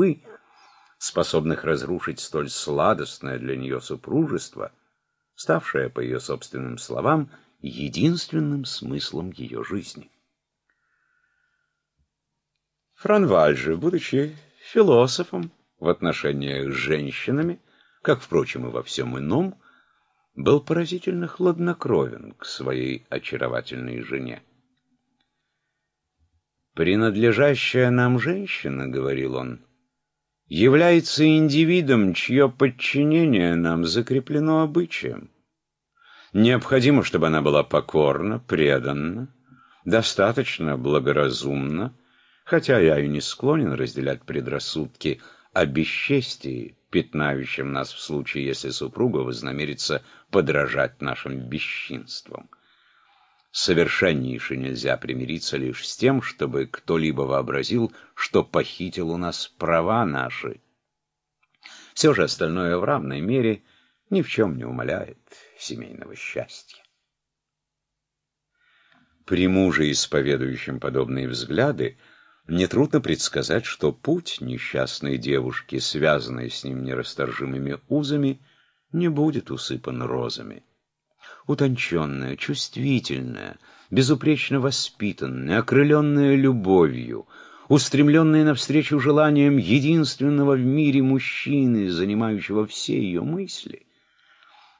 судьбы, способных разрушить столь сладостное для нее супружество, ставшее, по ее собственным словам, единственным смыслом ее жизни. Франваль же, будучи философом в отношениях с женщинами, как, впрочем, и во всем ином, был поразительно хладнокровен к своей очаровательной жене. «Принадлежащая нам женщина, — говорил он, — является индивидом, чье подчинение нам закреплено обычаем. Необходимо, чтобы она была покорна, преданна, достаточно благоразумна, хотя я и не склонен разделять предрассудки о бесчестии, пятнающем нас в случае, если супруга вознамерится подражать нашим бесчинствам. Совершеннейше нельзя примириться лишь с тем, чтобы кто-либо вообразил, что похитил у нас права наши. Все же остальное в равной мере ни в чем не умаляет семейного счастья. При муже, исповедующем подобные взгляды, Нетрудно предсказать, что путь несчастной девушки, связанной с ним нерасторжимыми узами, не будет усыпан розами. Утонченная, чувствительная, безупречно воспитанная, окрыленная любовью, устремленная навстречу желаниям единственного в мире мужчины, занимающего все ее мысли,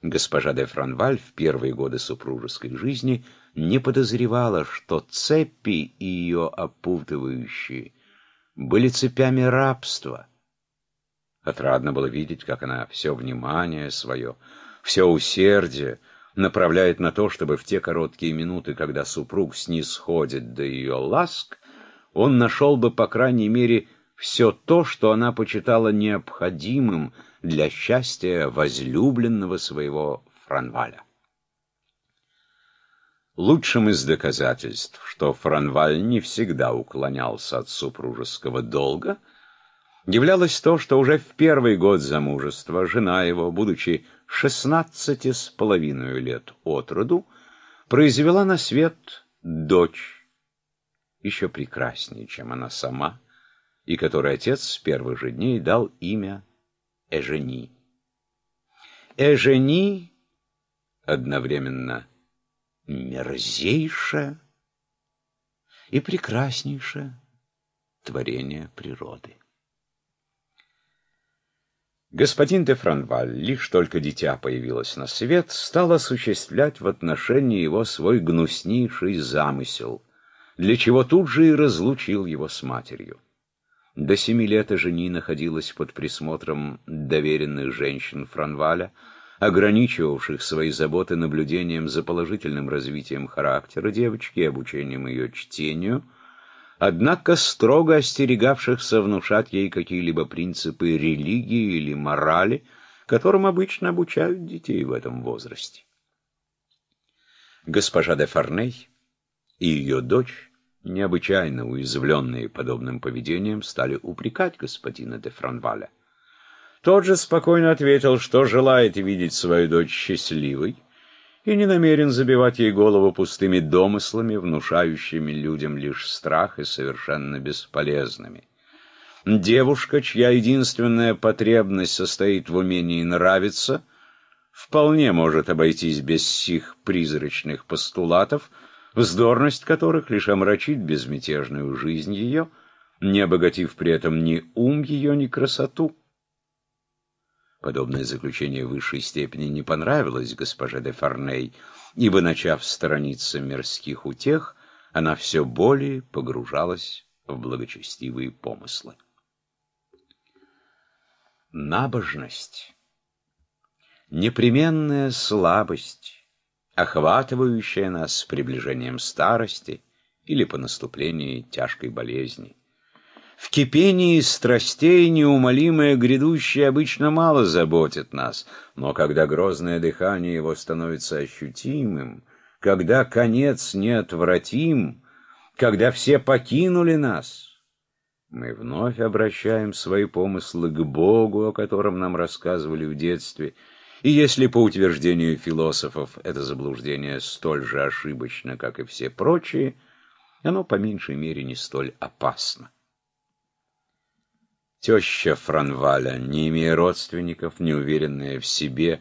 госпожа де Франваль в первые годы супружеской жизни – не подозревала, что цепи ее опутывающие были цепями рабства. Отрадно было видеть, как она все внимание свое, все усердие направляет на то, чтобы в те короткие минуты, когда супруг снисходит до ее ласк, он нашел бы, по крайней мере, все то, что она почитала необходимым для счастья возлюбленного своего Франваля. Лучшим из доказательств, что Франваль не всегда уклонялся от супружеского долга, являлось то, что уже в первый год замужества жена его, будучи шестнадцати с половиной лет от роду, произвела на свет дочь, еще прекраснее, чем она сама, и которой отец с первых же дней дал имя Эжени. Эжени одновременно мерзейшее и прекраснейшее творение природы. Господин де Франваль, лишь только дитя появилось на свет, стал осуществлять в отношении его свой гнуснейший замысел, для чего тут же и разлучил его с матерью. До семи лет жени находилась под присмотром доверенных женщин Франваля, ограничивавших свои заботы наблюдением за положительным развитием характера девочки и обучением ее чтению, однако строго остерегавшихся внушать ей какие-либо принципы религии или морали, которым обычно обучают детей в этом возрасте. Госпожа де Фарней и ее дочь, необычайно уязвленные подобным поведением, стали упрекать господина де Франваля. Тот же спокойно ответил, что желает видеть свою дочь счастливой и не намерен забивать ей голову пустыми домыслами, внушающими людям лишь страх и совершенно бесполезными. Девушка, чья единственная потребность состоит в умении нравиться, вполне может обойтись без сих призрачных постулатов, вздорность которых лишь омрачит безмятежную жизнь ее, не обогатив при этом ни ум ее, ни красоту. Подобное заключение высшей степени не понравилось госпоже де Фарней, ибо, начав сторониться мирских утех, она все более погружалась в благочестивые помыслы. Набожность, непременная слабость, охватывающая нас с приближением старости или по наступлении тяжкой болезни. В кипении страстей неумолимое грядущее обычно мало заботит нас, но когда грозное дыхание его становится ощутимым, когда конец неотвратим, когда все покинули нас, мы вновь обращаем свои помыслы к Богу, о котором нам рассказывали в детстве, и если по утверждению философов это заблуждение столь же ошибочно, как и все прочие, оно по меньшей мере не столь опасно. Теща Франваля, не имея родственников, неуверенная в себе,